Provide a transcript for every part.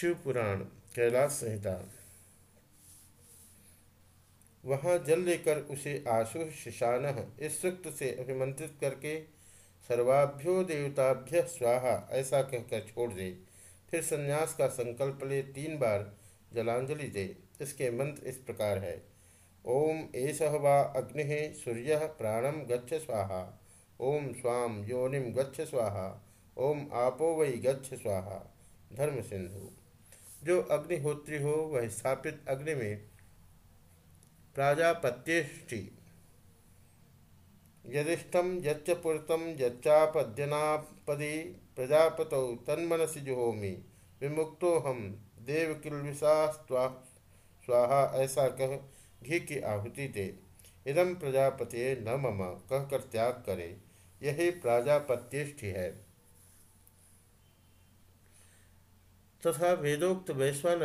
शिव पुराण, कैलाश संहिता। वहाँ जल लेकर उसे आशु शिशान इस सूक्त से अभिमंत्रित करके, सर्वाभ्यो देवताभ्य स्वाहा, ऐसा कहकर छोड़ दे। फिर संन्यास का संकल्प ले तीन बार जलांजलि दे। इसके मंत्र इस प्रकार है। ओम एष वा अग्नि सूर्य प्राणम गच्छ स्वाहा। ओम स्वाम योनिम गच्छ स्वाहा। ओम आपो वै गच्छ स्वाहा। धर्म सिंधु जो अग्निहोत्री हो, वह स्थापित अग्नि में प्राजापत्येष्टि। यदिष्टम यच्चपुरतम यच्चापद्यनापदी प्रजापत तन्मनसि जुहोमी विमुक्तो हम देव देवकिलविषा स्वाहा ऐसा कह, घी की आहुति दे। इदम प्रजापति न मम कहकर त्याग करे। यही प्राजापत्येष्टि है। तथा तो वेदोक्त वैश्वान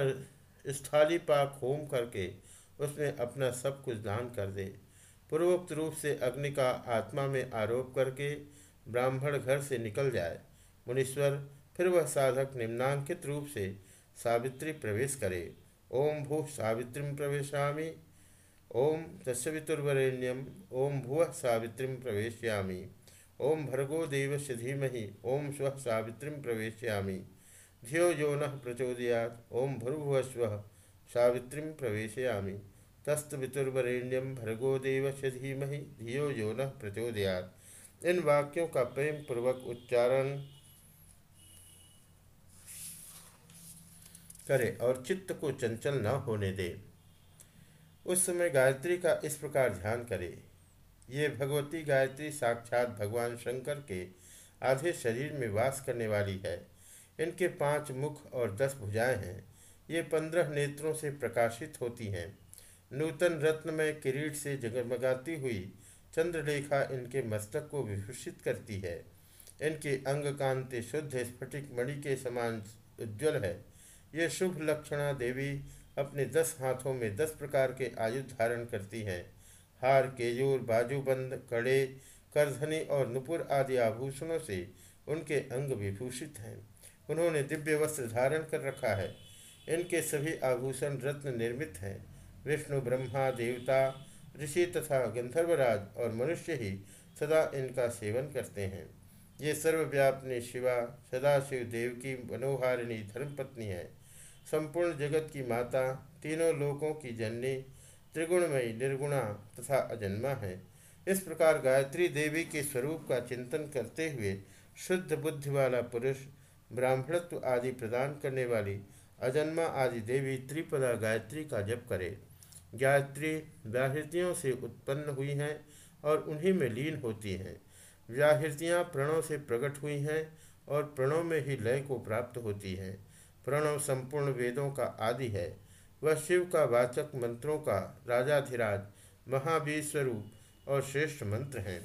स्थाली पाक होम करके उसमें अपना सब कुछ दान कर दे। पूर्वोक्त रूप से अग्नि का आत्मा में आरोप करके ब्राह्मण घर से निकल जाए। मुनीश्वर फिर वह साधक निम्नांकित रूप से सावित्री प्रवेश करे। ओम भू सावित्रीम प्रवेशामी। ओम तस्वितुर्वरेण्यम ओम भुव सावित्रीम प्रवेशयामी। ओम भर्गो देवस्य धीमहि। ओम स्व सावित्रीम प्रवेश्यामी। धियो यो न प्रचोदयात। ओम भूर्भुवस्व सावित्री प्रवेशयामी। तस्तवितुर्वरेण्यम भर्गो देव धीमहि धियो यो न प्रचोदयात। इन वाक्यों का प्रेम पूर्वक उच्चारण करे और चित्त को चंचल न होने दे। उस समय गायत्री का इस प्रकार ध्यान करे। ये भगवती गायत्री साक्षात भगवान शंकर के आधे शरीर में वास करने वाली है। इनके पाँच मुख और दस भुजाएँ हैं। ये पंद्रह नेत्रों से प्रकाशित होती हैं। नूतन रत्न में किरीट से जगमगाती हुई चंद्रलेखा इनके मस्तक को विभूषित करती है। इनके अंग कांति शुद्ध, स्फटिक मणि के समान उज्ज्वल है। ये शुभ लक्षणा देवी अपने दस हाथों में दस प्रकार के आयुध धारण करती हैं। हार, केयूर, बाजूबंद, कड़े, करधनी और नुपुर आदि आभूषणों से उनके अंग विभूषित हैं। उन्होंने दिव्य वस्त्र धारण कर रखा है। इनके सभी आभूषण रत्न निर्मित हैं। विष्णु, ब्रह्मा, देवता, ऋषि तथा गंधर्वराज और मनुष्य ही सदा इनका सेवन करते हैं। ये सर्वव्यापनी शिवा, सदाशिव देव की मनोहारिणी धर्मपत्नी है। संपूर्ण जगत की माता, तीनों लोकों की जननी, त्रिगुणमयी, निर्गुणा तथा अजन्मा है। इस प्रकार गायत्री देवी के स्वरूप का चिंतन करते हुए शुद्ध बुद्धि वाला पुरुष ब्राह्मणत्व आदि प्रदान करने वाली अजन्मा आदि देवी त्रिपदा गायत्री का जप करे। गायत्री व्याहृतियों से उत्पन्न हुई हैं और उन्हीं में लीन होती हैं। व्याहृतियाँ प्रणव से प्रकट हुई हैं और प्रणव में ही लय को प्राप्त होती हैं। प्रणव संपूर्ण वेदों का आदि है। वह शिव का वाचक मंत्रों का राजाधिराज महावीर स्वरूप और श्रेष्ठ मंत्र हैं।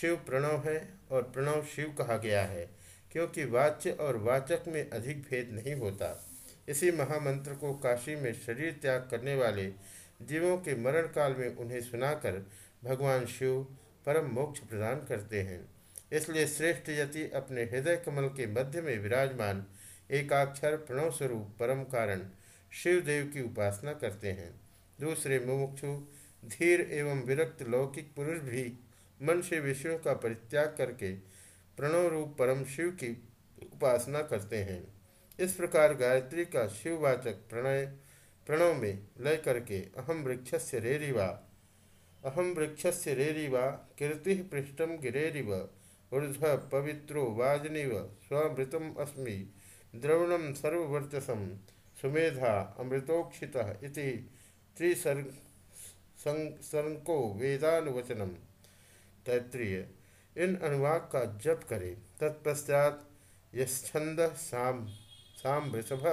शिव प्रणव है और प्रणव शिव कहा गया है। क्योंकि वाच्य और वाचक में अधिक भेद नहीं होता। इसी महामंत्र को काशी में शरीर त्याग करने वाले जीवों के मरण काल में उन्हें सुनाकर भगवान शिव परम मोक्ष प्रदान करते हैं। इसलिए श्रेष्ठ यति अपने हृदय कमल के मध्य में विराजमान एकाक्षर प्रणव स्वरूप परम कारण शिव देव की उपासना करते हैं। दूसरे मुमुक्षु, धीर एवं विरक्त लौकिक पुरुष भी मन से विषयों का परित्याग करके प्रणव रूप परम शिव की उपासना करते हैं। इस प्रकार गायत्री का शिववाचक प्रणय, प्रणव में लय करके अहम वृक्षस्य रेरिवा अहम वृक्षस्य रेरिवा, कीर्ति पृष्ठम गिरेरिव, ऊर्ध्व पवित्रो वाजनिव, स्वमृतम अस्मि द्रवणम सर्ववर्चसम सुमेधा अमृतोक्षित इति त्रिसर्ग संको वेदानुवचनम तैत्रीय इन अनुवाक का जप करें। तत्पश्चात यछंद साम साम वृषभ,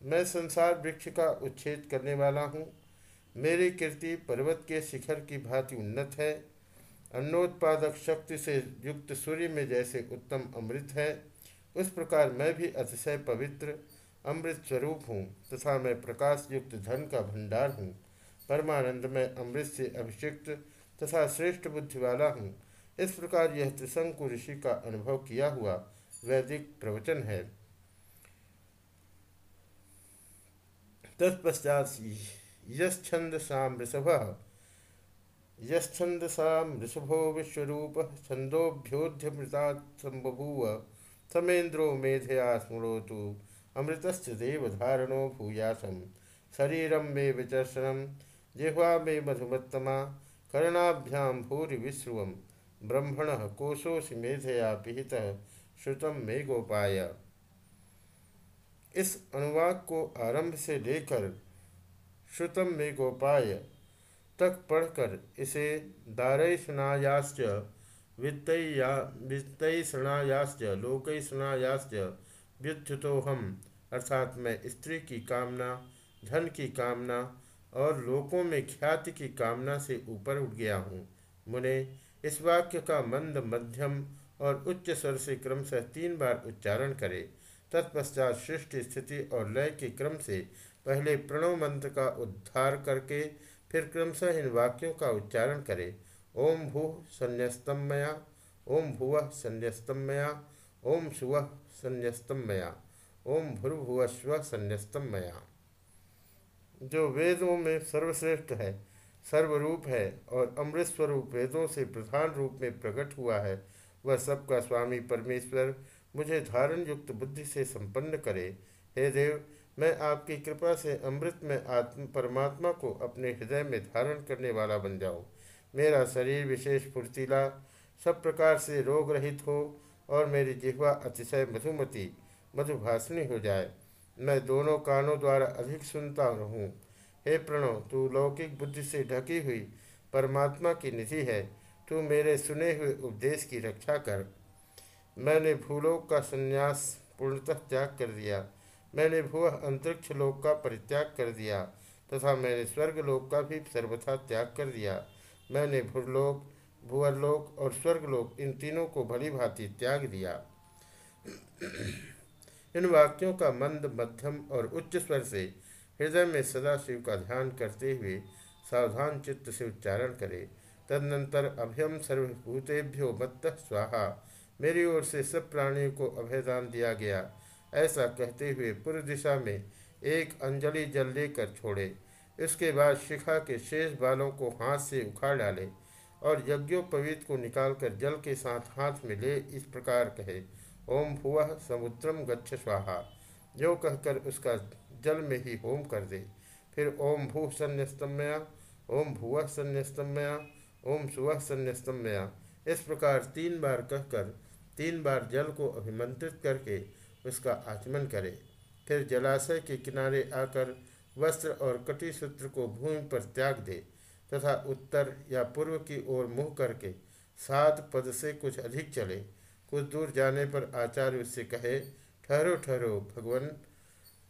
मैं संसार वृक्ष का उच्छेद करने वाला हूँ। मेरी कीर्ति पर्वत के शिखर की भांति उन्नत है। अन्नोत्पादक शक्ति से युक्त सूर्य में जैसे उत्तम अमृत है। उस प्रकार मैं भी अतिशय पवित्र, अमृत स्वरूप हूँ तथा मैं प्रकाश युक्त धन का भंडार हूँ। परमानंद में अमृत से अभिषिक्त तथा श्रेष्ठ बुद्धि वाला हूँ इस प्रकार यह त्रिशंकु ऋषि का अनुभव किया हुआ वैदिक प्रवचन है। तत्पश्चात यछंदसा वृषभ यछंदसा वृषभो विश्वरूप छंदोभ्योध्यमृता संबभूव, समेन्द्रो मेधया स्मृतु अमृतश्च देवधारणो भूयासम शरीरम मे विचर्षण जिह्वा मे मधुमत्तमा कर्णाभ्याम भूरि विश्रुव ब्रह्मण कोशोषि मेधया पिहित। श्रुतम मे गोपाय। इस अनुवाक को आरंभ से लेकर श्रुतम में गोपाय तक पढ़कर इसे दारैषणायाश्च वित्तया वित्तैषणायाश्च लोकैषणायाश्च व्युत्थुतोहम अर्थात मैं स्त्री की कामना, धन की कामना और लोकों में ख्याति की कामना से ऊपर उठ गया हूँ। मुने, इस वाक्य का मंद मध्यम और उच्च स्वर से क्रमशः तीन बार उच्चारण करे। तत्पश्चात सृष्टि स्थिति और लय के क्रम से पहले प्रणव मंत्र का उद्धार करके फिर क्रमशः इन वाक्यों का उच्चारण करे। ओम भू संन्यस्तम मया ओम भुव संन्यस्तम मया ओम सुव संन्यस्तम मया ओम भूर्भुवस्व संन्यस्तम मया जो वेदों में सर्वश्रेष्ठ है, सर्वरूप है और अमृत स्वरूप वेदों से प्रधान रूप में प्रकट हुआ है, वह सबका स्वामी परमेश्वर मुझे धारण युक्त बुद्धि से संपन्न करे। हे देव, मैं आपकी कृपा से अमृत में आत्म, परमात्मा को अपने हृदय में धारण करने वाला बन जाऊँ। मेरा शरीर विशेष फुर्तीला, सब प्रकार से रोग रहित हो और मेरी जिह्वा अतिशय मधुमती मधुभाषणी हो जाए। मैं दोनों कानों द्वारा अधिक सुनता रहूँ। हे प्रणव, तू लौकिक बुद्धि से ढकी हुई परमात्मा की निधि है। तू मेरे सुने हुए उपदेश की रक्षा कर। मैंने भूलोक का संन्यास पूर्णतः त्याग कर दिया। मैंने भू अंतरिक्ष लोक का परित्याग कर दिया तथा मैंने स्वर्ग लोक का भी सर्वथा त्याग कर दिया। मैंने भूलोक, भूअलोक और स्वर्गलोक इन तीनों को भली भांति त्याग दिया। इन वाक्यों का मंद, मध्यम और उच्च स्वर से हृदय में सदाशिव का ध्यान करते हुए सावधान चित्त से उच्चारण करे। तदनंतर अभयम सर्वभूतेभ्यो मत्त स्वाहा। मेरी ओर से सब प्राणियों को अभयदान दिया गया। ऐसा कहते हुए पूर्व दिशा में एक अंजलि जल लेकर छोड़े। इसके बाद शिखा के शेष बालों को हाथ से उखाड़ डाले और यज्ञोपवीत को निकालकर जल के साथ हाथ में ले इस प्रकार कहे। ओम भुव समुद्रम गच्छ स्वाहा। जो कहकर उसका जल में ही होम कर दे। फिर ओम भू संन्यस्तमया, ओम भुव संन्यस्तमया, ओम सुवह संन्यस्तमया। इस प्रकार तीन बार कहकर, तीन बार जल को अभिमंत्रित करके उसका आचमन करे। फिर जलाशय के किनारे आकर वस्त्र और कटी सूत्र को भूमि पर त्याग दे तथा उत्तर या पूर्व की ओर मुँह करके सात पद से कुछ अधिक चले। कुछ दूर जाने पर आचार्य उससे कहे, ठहरो ठहरो, भगवान।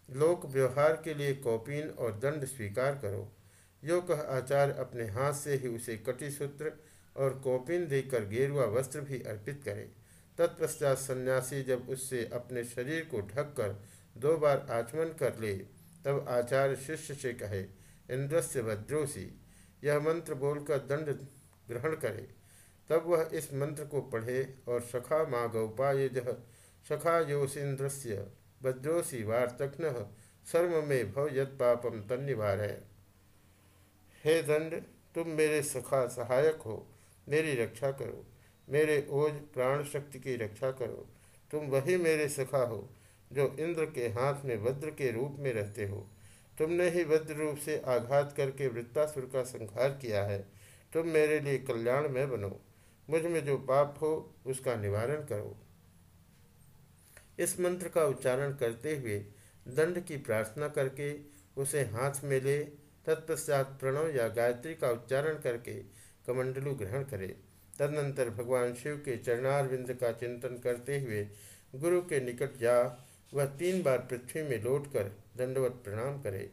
लोक व्यवहार के लिए कौपीन और दंड स्वीकार करो। यो कह आचार्य अपने हाथ से ही उसे कटी सूत्र और कौपिन देकर गेरुआ वस्त्र भी अर्पित करे। तत्पश्चात सन्यासी जब उससे अपने शरीर को ढककर दो बार आचमन कर ले, तब आचार्य शिष्य से कहे, इंद्रस्य भद्रोसी यह मंत्र बोलकर दंड ग्रहण करे। तब वह इस मंत्र को पढ़े और सखा माँ गौपाय जह सखा योषिंद्रस्य भद्रोसी वार्तघ्न सर्व में भव यद पापम तन्निवार है हे दंड, तुम मेरे सखा सहायक हो, मेरी रक्षा करो, मेरे ओज प्राण शक्ति की रक्षा करो। तुम वही मेरे सखा हो, जो इंद्र के हाथ में वज्र के रूप में रहते हो। तुमने ही वज्र रूप से आघात करके वृत्तासुर का संहार किया है। तुम मेरे लिए कल्याण में बनो। मुझमें जो पाप हो, उसका निवारण करो। इस मंत्र का उच्चारण करते हुए दंड की प्रार्थना करके उसे हाथ में ले, तत्पश्चात प्रणव या गायत्री का उच्चारण करके कमंडलू ग्रहण करे। तदनंतर भगवान शिव के चरणारविंद का चिंतन करते हुए गुरु के निकट जा, वह तीन बार पृथ्वी में लौटकर दंडवत प्रणाम करे।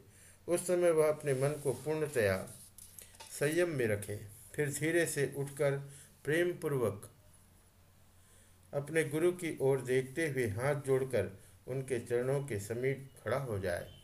उस समय वह अपने मन को पूर्णतया संयम में रखे। फिर धीरे से उठकर प्रेम पूर्वक अपने गुरु की ओर देखते हुए हाथ जोड़कर उनके चरणों के समीप खड़ा हो जाए।